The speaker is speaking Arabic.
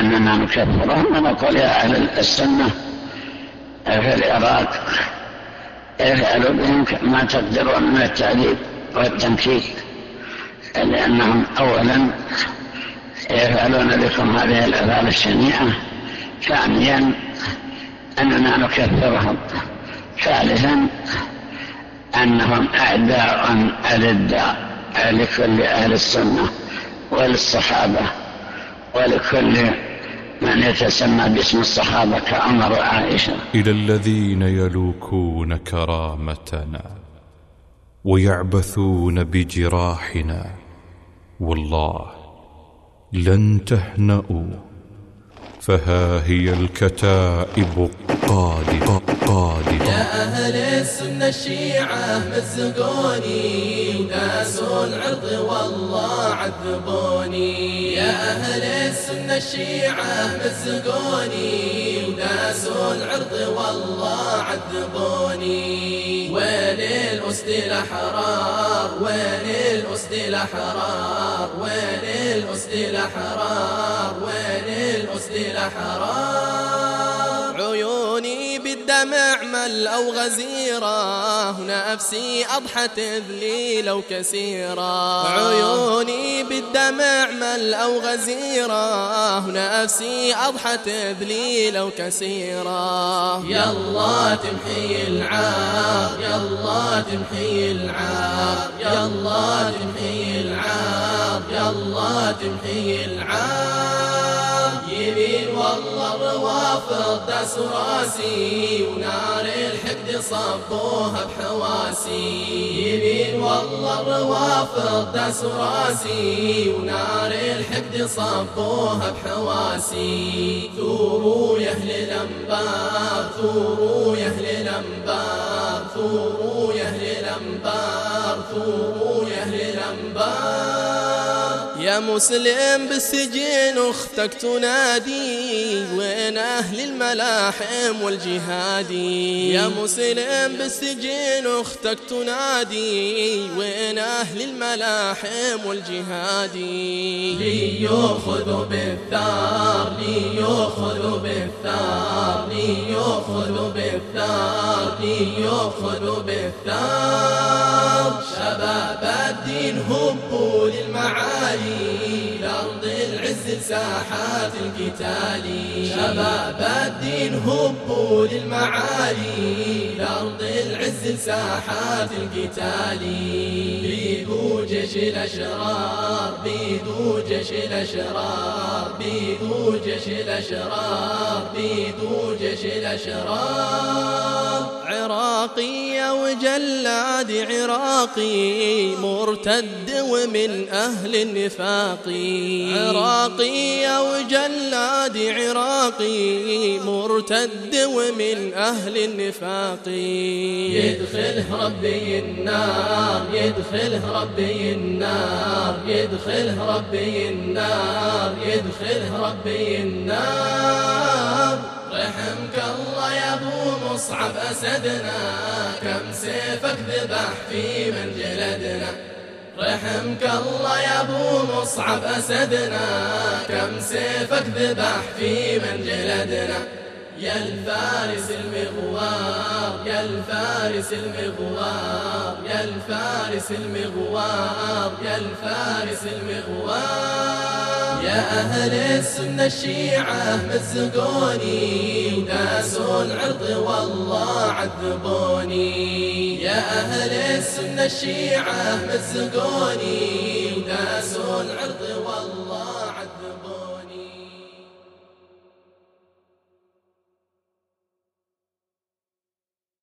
أننا نكفرهم ونقول يا أهل السنة في العراق افعلوا بهم ما تقدرون من التعذيب والتنكيل لأنهم أولا يفعلون بكم هذه الأفعال الشنيعة ثانيا أننا نكفرهم ثالثا أنهم أعداء ألداء لكل أهل السنة وللصحابة ولكل من يتسمى باسم الصحابة كعمر وعائشة. إلى الذين يلوكون كرامتنا ويعبثون بجراحنا والله لن تهنأوا. فها هي الكتائب قادمة قادمة يا أهل السنة الشيعة مزقوني وداسوا العرض والله عذبوني. يا أهل السنة الشيعة مزقوني وداسوا العرض والله عذبوني. وين الأسد الأحرار؟ وين الأسد الأحرار؟ وين الأسد الأحرار؟ وين الأسد الأحرار؟ عيوني بالدمع مل أو غزيرة نفسي أضحت ذليلة وكسيرة عيوني بالدمع مل أو غزيرة نفسي أضحت ذليلة وكسيرة يلا تمحي العار يلا تمحي العار يلا تمحي العار يلا تمحي العار يمين والله الروافض داس راسي ونار الحقد صبوها بحواسي. يمين والله الروافض داس راسي ونار الحقد صبوها بحواسي. ثوروا يا أهل الأنبار ثوروا يا أهل الأنبار ثوروا يا أهل الأنبار ثوروا يا أهل الأنبار. يا مسلم بالسجن أختك تنادي وين أهل الملاحم والجهادي يا مسلم بالسجن أختك تنادي وين أهل الملاحم والجهادي ليأخذوا بالثار ليأخذوا بالثار ليأخذوا بالثار ليأخذوا بالثار. شباب الدين هبوا لأرض العز لساحات القتال. شباب الدين هبوا للمعالي. لأرض العز لساحات القتال. بيدوا جيش الأشرار بيدوا جيش الأشرار. بيدوا جيش الأشرار بيدوا جيش الأشرار. عراقي وجلاد عراقي مرتد ومن أهل النفاق. عراقي وجلاد عراقي مرتد ومن أهل النفاق. يدخله ربي النار يدخله ربي النار يدخله ربي النار يدخله ربي النار. رحمك الله يا أبو مصعب أسدنا كم سيفك ذبح في من جلدنا رحمك الله يا أبو مصعب أسدنا. كم سيفك ذبح في من جلدنا. يا الفارس المغوار يا الفارس المغوار يا الفارس المغوار يا الفارس المغوار. أهل السنة الشيعة مزقوني وناسوا العرض والله عذبوني. يا أهل السنة الشيعة مزقوني وناسوا العرض والله